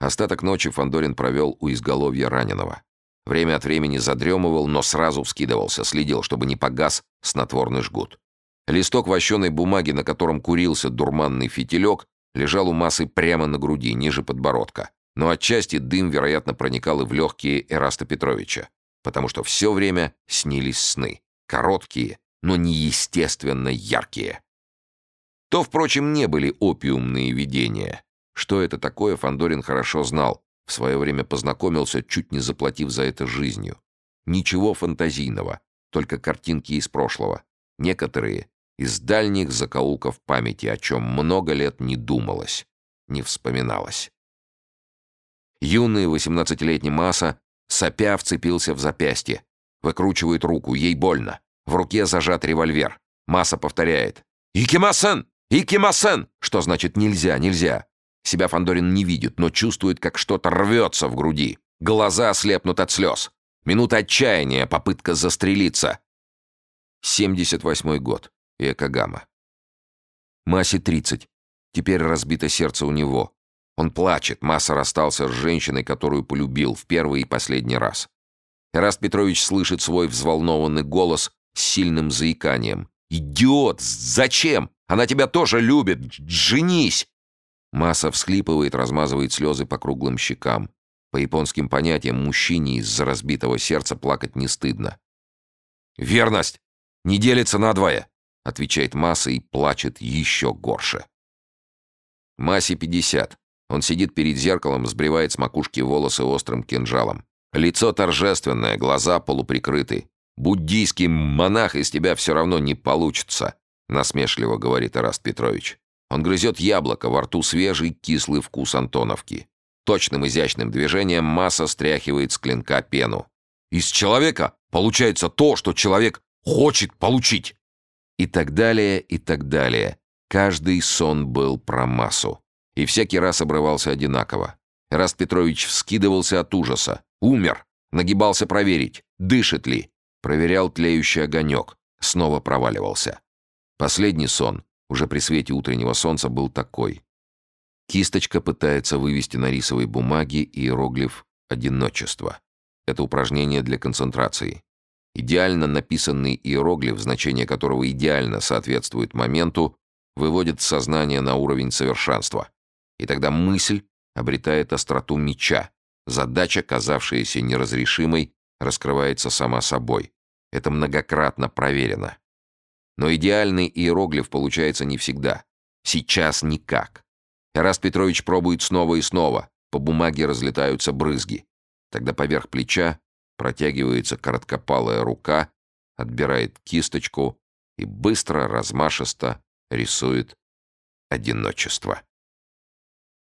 Остаток ночи Фандорин провел у изголовья раненого. Время от времени задремывал, но сразу вскидывался, следил, чтобы не погас снотворный жгут. Листок вощеной бумаги, на котором курился дурманный фитилек, лежал у массы прямо на груди, ниже подбородка. Но отчасти дым, вероятно, проникал и в легкие Эраста Петровича, потому что все время снились сны. Короткие, но неестественно яркие. То, впрочем, не были опиумные видения. Что это такое, Фандорин хорошо знал. В свое время познакомился, чуть не заплатив за это жизнью. Ничего фантазийного, только картинки из прошлого. Некоторые из дальних закоулков памяти, о чем много лет не думалось, не вспоминалось. Юный восемнадцатилетний Маса, сопя, вцепился в запястье. Выкручивает руку, ей больно. В руке зажат револьвер. Маса повторяет. «Икимасен! Икимасен!» Что значит «нельзя, нельзя»? Себя Фандорин не видит, но чувствует, как что-то рвется в груди. Глаза слепнут от слез. Минута отчаяния, попытка застрелиться. 78 год. Иокогама. Массе 30. Теперь разбито сердце у него. Он плачет. Масса расстался с женщиной, которую полюбил в первый и последний раз. Эраст Петрович слышит свой взволнованный голос с сильным заиканием. «Идиот! Зачем? Она тебя тоже любит! Женись!» Масса всхлипывает, размазывает слезы по круглым щекам. По японским понятиям, мужчине из-за разбитого сердца плакать не стыдно. «Верность! Не делится надвое!» — отвечает Масса и плачет еще горше. Массе 50. Он сидит перед зеркалом, сбривает с макушки волосы острым кинжалом. Лицо торжественное, глаза полуприкрыты. «Буддийский монах из тебя все равно не получится», — насмешливо говорит Ираст Петрович. Он грызет яблоко, во рту свежий кислый вкус Антоновки. Точным изящным движением масса стряхивает с клинка пену. Из человека получается то, что человек хочет получить. И так далее, и так далее. Каждый сон был про массу. И всякий раз обрывался одинаково. Раст Петрович вскидывался от ужаса. Умер. Нагибался проверить, дышит ли. Проверял тлеющий огонек. Снова проваливался. Последний сон уже при свете утреннего солнца был такой. Кисточка пытается вывести на рисовой бумаге иероглиф «одиночество». Это упражнение для концентрации. Идеально написанный иероглиф, значение которого идеально соответствует моменту, выводит сознание на уровень совершенства. И тогда мысль обретает остроту меча. Задача, казавшаяся неразрешимой, раскрывается сама собой. Это многократно проверено. Но идеальный иероглиф получается не всегда. Сейчас никак. Эраст Петрович пробует снова и снова. По бумаге разлетаются брызги. Тогда поверх плеча протягивается короткопалая рука, отбирает кисточку и быстро, размашисто рисует одиночество.